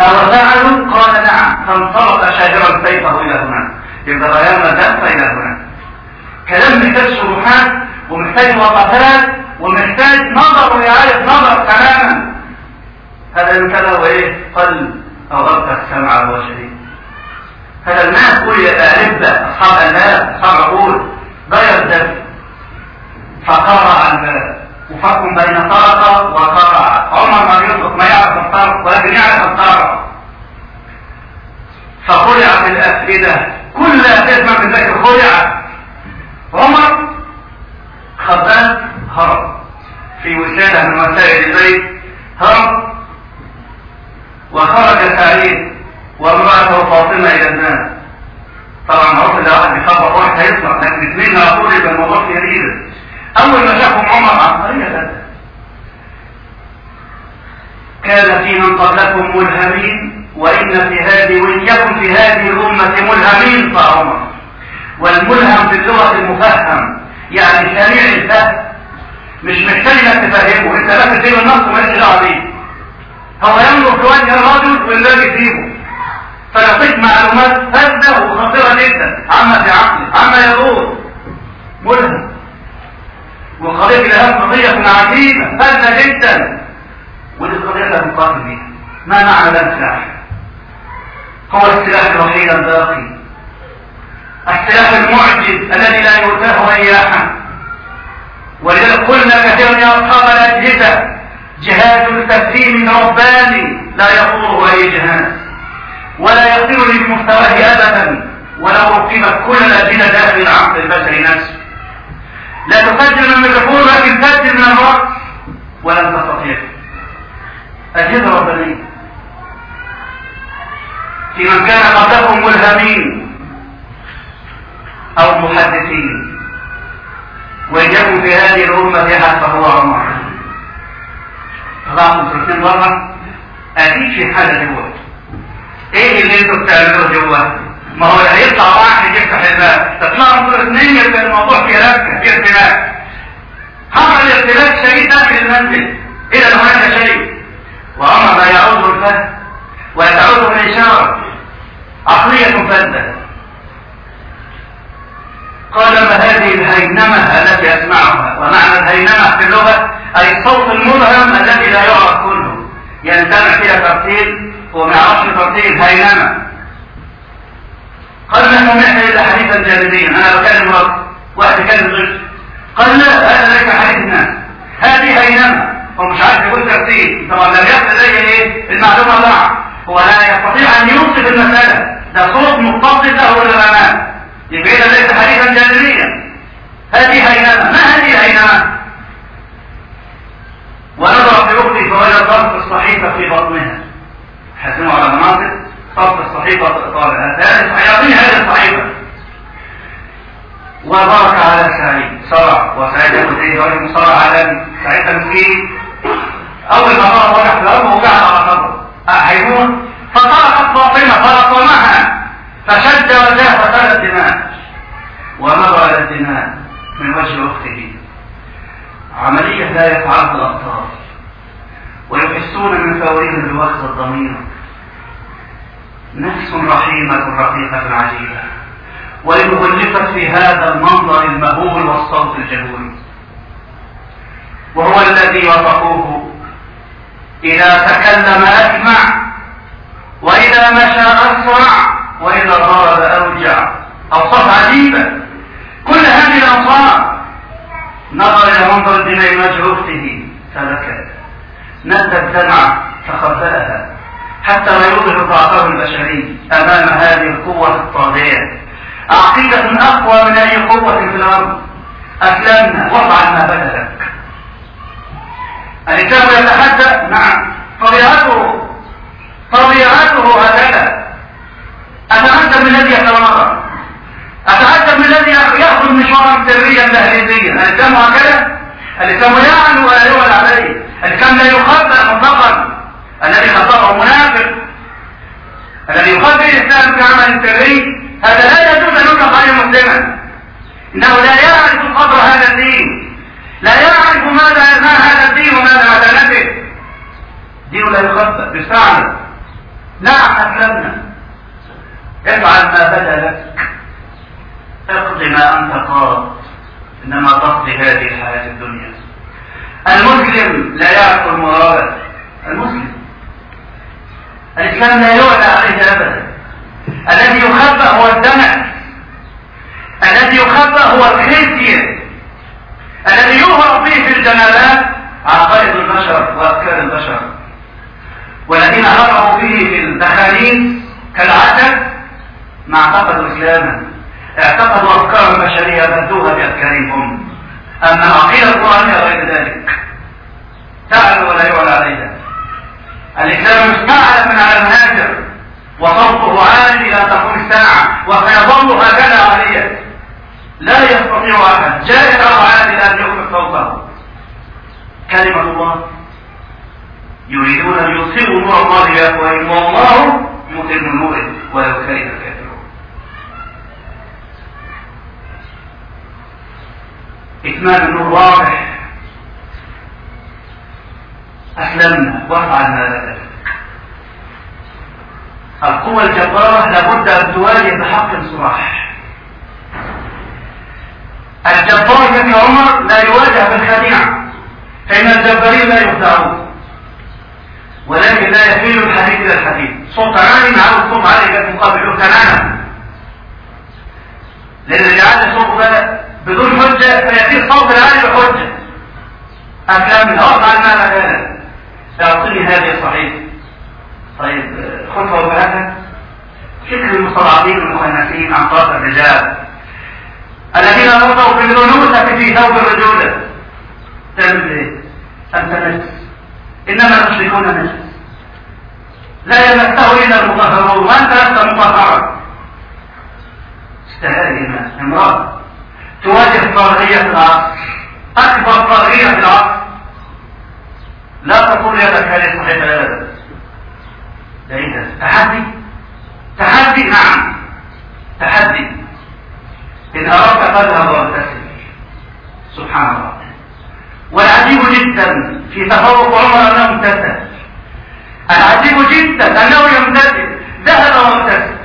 أو فعلوا قال نعم فانطلق شاهرا سيفه إلى هناك يبقى غيرنا الدفع إلى هناك كلام محتاج شروحات ومحتاج وقفات ومحتاج نظر وإعادة نظر تماما. هذا من كذا هو إيه؟ قلب أو ألقى السمع وهو شديد هذا الناس يا أهبة أصحاب الناس أصحاب عقول غير الدفع فقرع الباب وفرق بين طرق وقرع عمر ما يطلق ما يعرف الطرق ولكن يعرف الطرق. فخلعت الأفئدة. كل تسمع من ذلك خلعت عمر خبات هرب. في وسادة من وسائل البيت هرب. وخرج سعيد. وامرأته فاطمة إلى الناس. طبعا معروف ان واحد بيخبط واحد هيطلع لكن اثنين على طول يبقى الموضوع جديد أول ما شافهم عمر عبقرية كان في من قبلكم ملهمين وإن في هذه وإن يكن في هذه الأمة ملهمين فعمر والملهم في اللغة المفهم يعني سريع الفهم. مش محتاج إنك تفهمه. إنت لا تديله النص ومالكش دعوة بيه. هو في وجه الرجل والباقي يسيبه فيعطيك معلومات فاسدة وخطيرة جدا. عما في عقله عما يدور ملهم. وقضية الإرهاب قضية عجيبة فاسدة جدا. ودي القضية لا نقاتل بيها ما معنى ده السلاح؟ هو السلاح الوحيد الباقي. السلاح المعجز الذي لا يؤتاه رياحا. ولذلك قلنا كثيرا يا أصحاب الأجهزة جهاز التفهيم رباني لا يطوره أي جهاز. ولا يصل لمستواه ابدا ولو ركبت كل الادله داخل العقل البشري نفسه. لا تسجل من الميكروفون لكن تسجل من الراس ولن تستطيع. اجهزه ربانيه في من كان قبلكم ملهمين أو محدثين. وإن يكن في هذه الأمة أحد فهو عمر. طلعتم الاثنين بره أكيد في حاجة جوة. إيه اللي أنتوا بتعملوه جوه؟ ما هو هيطلع واحد يفتح الباب. تطلعوا أنتوا الاثنين يبقى الموضوع ربكه فيه ارتباك حصل ارتباك شديد داخل المنزل. إذا هناك شيء. وأمر لا يعود الفهم ويتعود بالإشارة عقلية فذة. قال ما هذه الهينمة التي أسمعها؟ ومعنى الهينمة في اللغة أي الصوت المبهم الذي لا يعرف كله. ينتمع فيها ترتيل وما يعرفش ترتيل هينمة قال نحن نحن إلا حديثا جانبيا أنا بكلم رب واحد يكلم ضيف قال لا هذا ليس حديث الناس. هذه هو مش عارف يقول ترتيب طبعا لم يصل إليه إيه؟ المعلومة ضاع هو لا يستطيع أن يوصف المسألة. ده صوت متصل له للأمام يبقى إذا ليس حديثا جانبيا هذه هينمة ما هذه الهينمة ونظر في أختي فوجد ضرب الصحيفة في بطنها. حسنوا على مناطق ضرب الصحيفة طالع يعطيني هذه الصحيفة وبارك على سعيد. صرع. وسعيد إيه رجل صرع على سعيد مسكين أول ما ضرب وجع في الأرض وقع على صدره هيموت فطرقت فاطمة. فلطمها فشد وجاه فسال الدماء. ونظر الدماء من وجه أخته. عملية لا يفعلها الأبطال. ويحسون من فورهم بوخز الضمير. نفس رحيمة رقيقة عجيبة. وإن غلفت في هذا المنظر المهول والصوت الجهول. وهو الذي وصفوه. إذا تكلم أسمع وإذا مشى أسرع وإذا ضرب أوجع. أوصاف عجيبة. كل هذه الأوصاف نظر إلى منظر الدماء وجه أخته فبكت ندت الدمعة فخبأها حتى لا يظهر ضعفه البشري أمام هذه القوة الطاغية. عقيدة أقوى من أي قوة في الأرض. أسلمنا وافعل ما بدا لك الإنسان يتحدى نعم طبيعته. طبيعته هكذا. أتعجب من الذي يتواضع أتعجب من الذي يأخذ مشوارا سريا تهريبيا الإنسان هكذا. الإنسان يعلو ولا عليه الإنسان لا يخبأ مطلقا الذي خطأه منافق الذي يخبئ الإسلام في عمل سري هذا لا يجوز أن يطلق عليه مسلما. إنه لا يعرف قدر هذا الدين لا يعرف ماذا ما هذا الدين وماذا عدالته دين لا يخبأ بالفعل نعم أسلمنا. افعل ما بدا لك. اقض ما أنت قاض. إنما تقضي هذه الحياة الدنيا. المسلم لا يعرف المراد المسلم. الإسلام لا يعلى عليه ابدا. الذي يخبأ هو الدمع. الذي يخبأ هو الخزي. الذي يظهر فيه في الجنابات عقائد البشر وأفكار البشر. والذين هربوا فيه في الدخانين كالعسل ما اعتقدوا إسلاما. اعتقدوا افكارا بشريه بدوها بأفكارهم. اما العقيده القرانيه غير ذلك. تعلو ولا يعلى عليها الإسلام مستعلم من على المهاجر وصوته عال إلى تقوم الساعة وسيظل هكذا عاليا لا يستطيع أحد جائر أو عادل أن يخرج صوته. كلمة الله. يريدون أن يصيبوا نور الله بأفواههم والله متم نوره ولو كره الكافرون. اتمام النور واضح. أسلمنا. وافعل ما بدأ القوة الجبارة لابد أن تواجه بحق صراح الجبار كابن عمر لا يواجه بالخديعة فإن الجبارين لا يخدعون. ولكن لا يحيل الحديث إلى الحديث. صوت عالي معه صوت عالي كان مقابله لأن اللي عاد صوت بدون حجة فيأتي الصوت العالي بحجة. أكلام الأرض عن ما مكانا اعطني هذه صحيح. طيب خطوة وبهذا فكر المستضعفين المخنثين عن طرف الرجال. الذين رضوا بالأنوثة في ثوب الرجولة. تعمل؟ أنت نجس. إنما المشركون نجس. لا يمسه إلا المطهرون. وأنت لست مطهرا. استهل امرأة. تواجه طاغية العصر أكبر طاغية في العصر لا تقول هذه صحيحة أبدا ده إيه ده؟ تحدي؟ تحدي؟ نعم. تحدي. إن أردت فاذهب واغتسل سبحان الله. والعجيب جدا في تفوق عمر أنه امتثل. العجيب جدا أنه يمتثل. ذهب واغتسل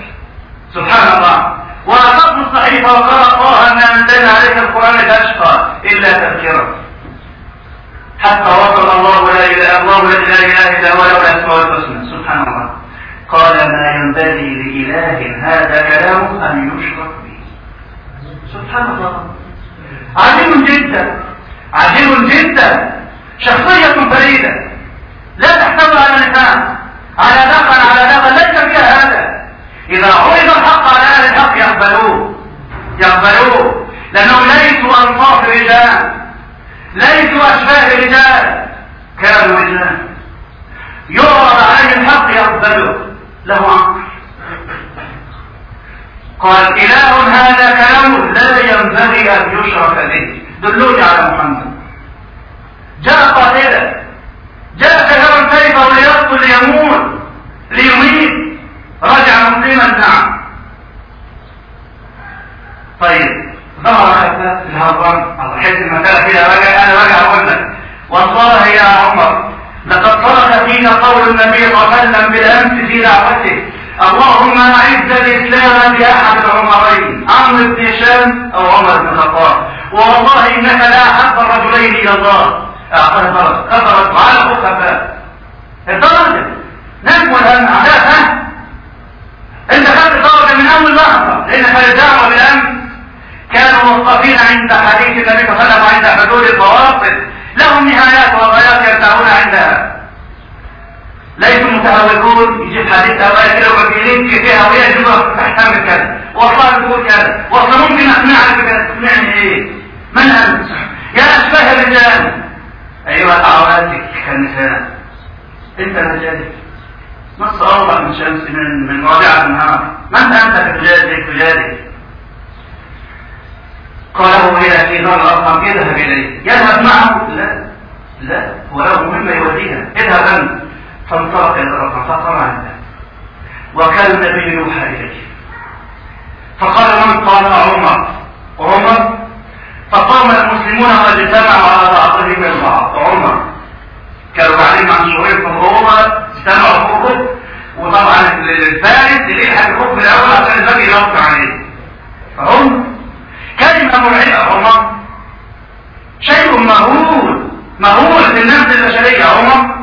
سبحان الله. وأخذت الصحيفة وقال طه ما أنزلنا عليك القرآن تشقى إلا تذكرة حتى وصل الله لا إله الله لا إله إلا هو له الأسماء الحسنى. سبحان الله. قال ما ينبغي لإله هذا كلام أن يشرك به. سبحان الله. عجيب جدا. عجيب جدا. شخصية فريدة. لا تحتوي على نفاق. على دخل على دخل ليس فيها هذا. إذا عرض الحق على أهل الحق يقبلوه. يقبلوه. لأنهم ليسوا أنصاف رجال. ليسوا أشباه رجال. كانوا رجال. يعرض عليه الحق يقبله له عقل. قال إله هذا كلام لا ينبغي أن يشرك به. دلوني على محمد. جاء قاتلا جاء كثيرا سيفه ليقتل ليموت ليميت. رجع مسلما نعم طيب ظهر خفاف الهرم حيث المسألة كده رجع أنا رجع أقول لك. والله يا عمر لقد صدق فينا قول النبي صلى الله عليه وسلم بالأمس في دعوته. اللهم أعز الإسلام بأحد العمرين عمرو بن هشام أو عمر بن الخطاب. والله إنك لا أحب الرجلين إلى الله. اعطاها كفرت كفرت وعلى خفاف الدرجة. نجم الهم عداها انت خدت درجه من اول لحظه لانك الدعوة بالامس كانوا موقفين عند حديث النبي صلى الله عليه وسلم عند حدود الفواصل لهم نهايات وغايات يرتاحون عندها. ليسوا متهورون يجيب حديث هواية كده وبكيلين فيها وهي جزء تحتمل كذا والله تقول كذا. واصلا ممكن أقنعك كده تقنعني إيه من أنت؟ يا أشباه الرجال. ايها اعواتك كالنساء أنت رجالك. نص اوضح من شمس من من رابعة النهار؟ من أنت في رجالك رجالك قاله إلى في نار الارقام اذهب إليه. يذهب معه؟ لا لا وله مما يوديها. اذهب أنت. فانطلق إلى الارقام فقرأ عنده وكان النبي يوحى اليه فقال من؟ قال عمر. عمر؟ فقام المسلمون قد اجتمعوا على بعضهم البعض عمر. كانوا بعدين عن شوية في اجتمعوا الخطب وطبعا الفارس يلحق الخطب الأول عشان الباقي ينط عليه. فهم كلمة مرعبة عمر شيء مهول مهول في النفس البشرية عمر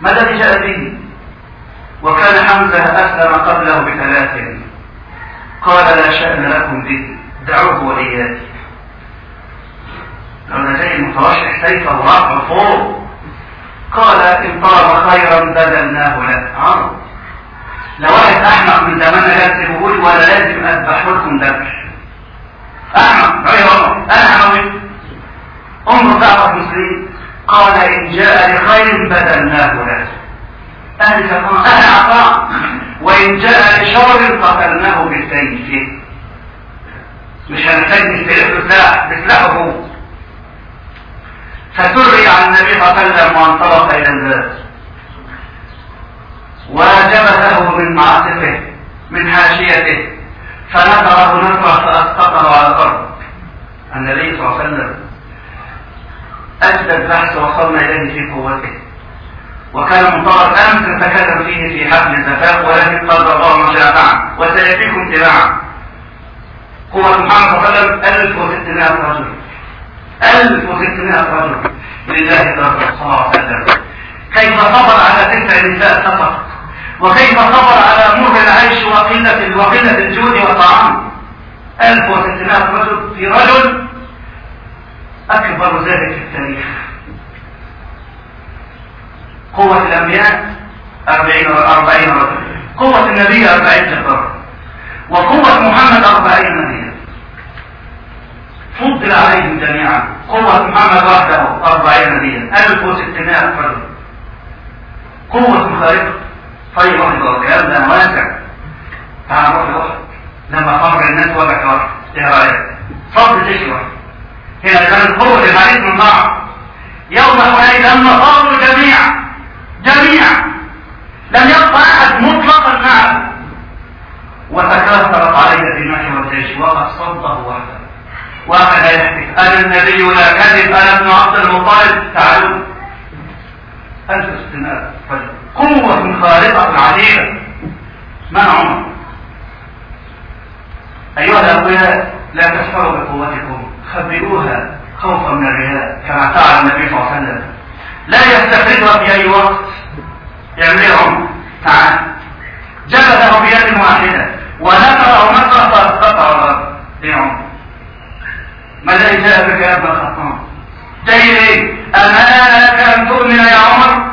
ما الذي جاء به وكان حمزة أسلم قبله بثلاث. قال لا شأن لكم به دعوه وإياك لو أنا جاي سيفه ورافع فوق. قال إن طلب خيرا بذلناه له عرض لو واحد أحمق من زمان لازم يقول ولا لازم اذبح لكم ذبح أحمق غير عمر أنا حموي انظر دعوه مسلم قال إن جاء لخير بذلناه له أهل كفار أهل عطاء وإن جاء لشر قتلناه بسيفه مش هنحتاج نستلف بسلاح بسلاحه هو فسري عن النبي صلى الله عليه وسلم وانطلق إلى الباب وجبهه من معاطفه من حاشيته. فنظره نظره فأسقطه على الأرض. النبي صلى الله عليه وسلم اجدى البحث وصلنا إليه في قوته. وكان منتظر امس تكلم فيه في حفل الزفاف ولكن قدر الله ما شاء فعل وسيأتيكم تباعا قوة محمد صلى الله عليه وسلم 1600 رجل. 1600 رجل لله صلى الله عليه وسلم كيف صبر على تسع نساء فقط وكيف صبر على مر العيش وقلة وقلة الجود والطعام. 1600 رجل في رجل أكبر ذلك في التاريخ. قوة الأنبياء أربعين أربعين رجل قوة النبي أربعين جبار وقوة محمد أربعين. نبيا فضل عليهم جميعا. قوة محمد وحده أربعين نبيا. ألف وستمائة رجل قوة خارقة طيب واحد الكلام ده واسع تعال نروح لأحد لما خمر الناس وجع واحد إيه رأيك؟ صد تشوى هنا كان القوة الحديث من بعض يوم حنين لما صاروا جميعا. جميعا. لم يبقى أحد مطلقا معه. وتكاثرت عليه الدماء والجيش وقد صده وحده. واحد يحكي أنا النبي لا كذب أنا ابن عبد المطلب. تعالوا. ألف استناد قوة خارقة عجيبة ما عمر؟ أيها الاولياء لا تسفروا بقوتكم. خبئوها خوفا من الرياء كما فعل النبي صلى الله عليه وسلم. لا يستفردها في أي وقت. يعمل عمر تعال. جلده بيد واحدة. ونفره نفره فقطع الأرض ليه عمر ماذا جاء بك يا ابن الخطاب. جاي ليه اما لك أن تؤمن يا عمر؟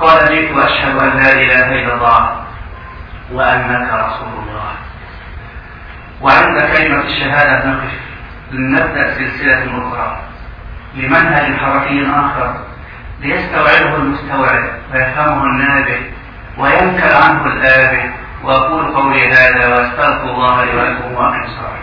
قال جئت وأشهد أن لا إله إلا الله وأنك رسول الله. وعند كلمة الشهادة نقف لنبدأ سلسلة أخرى. لمنهج حركي آخر ليستوعبه المستوعب ويفهمه النابه وينكر عنه الآبه وأقول قولي هذا وأستغفر الله لي ولكم وأقم الصلاة